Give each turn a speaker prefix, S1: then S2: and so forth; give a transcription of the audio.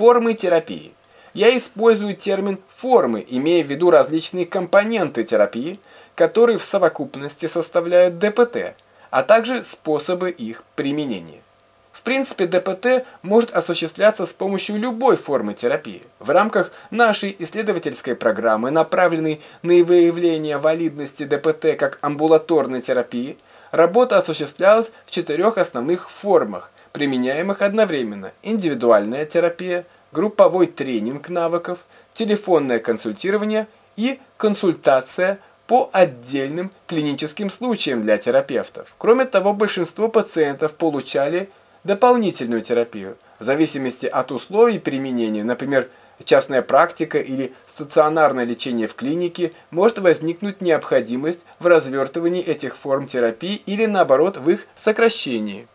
S1: Формы терапии. Я использую термин «формы», имея в виду различные компоненты терапии, которые в совокупности составляют ДПТ, а также способы их применения. В принципе, ДПТ может осуществляться с помощью любой формы терапии. В рамках нашей исследовательской программы, направленной на выявление валидности ДПТ как амбулаторной терапии, работа осуществлялась в четырех основных формах, применяемых одновременно. Индивидуальная терапия, групповой тренинг навыков, телефонное консультирование и консультация по отдельным клиническим случаям для терапевтов. Кроме того, большинство пациентов получали дополнительную терапию, в зависимости от условий применения, например, частная практика или стационарное лечение в клинике, может возникнуть необходимость в развертывании этих форм терапии или наоборот в их сокращении.